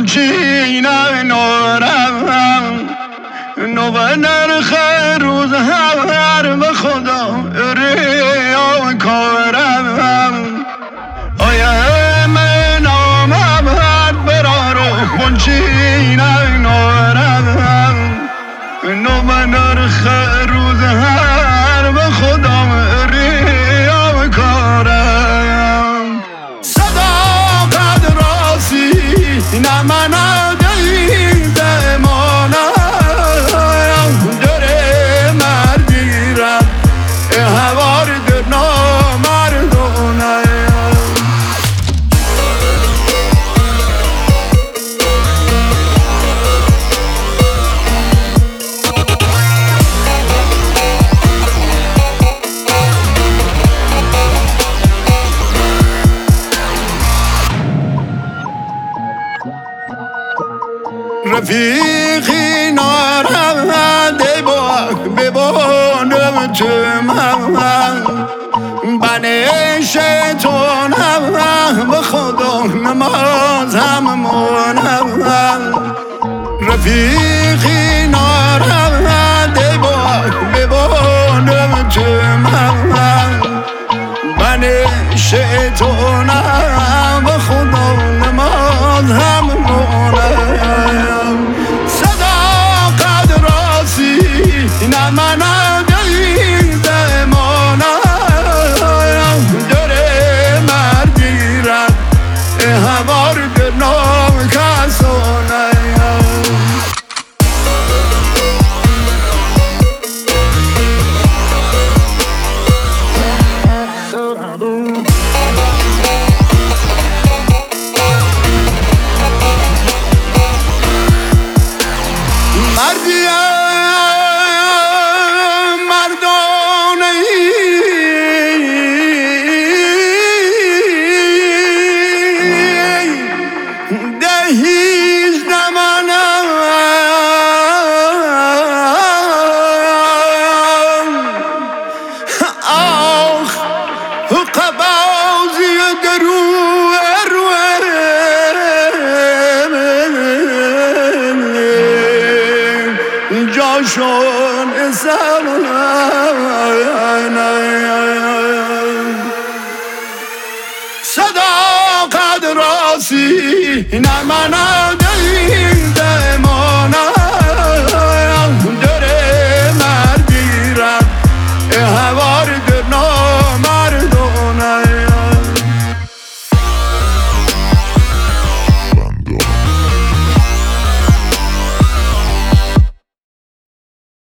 گلچین نورم نو نرخ روز My al رفیقی نارنده با ببانم تو من بنش به خدا نماز هم مونم رفیقی نارنده با ببانم تو من بنش به fena değil جاشون صداقت راسی نه من